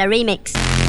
A remix.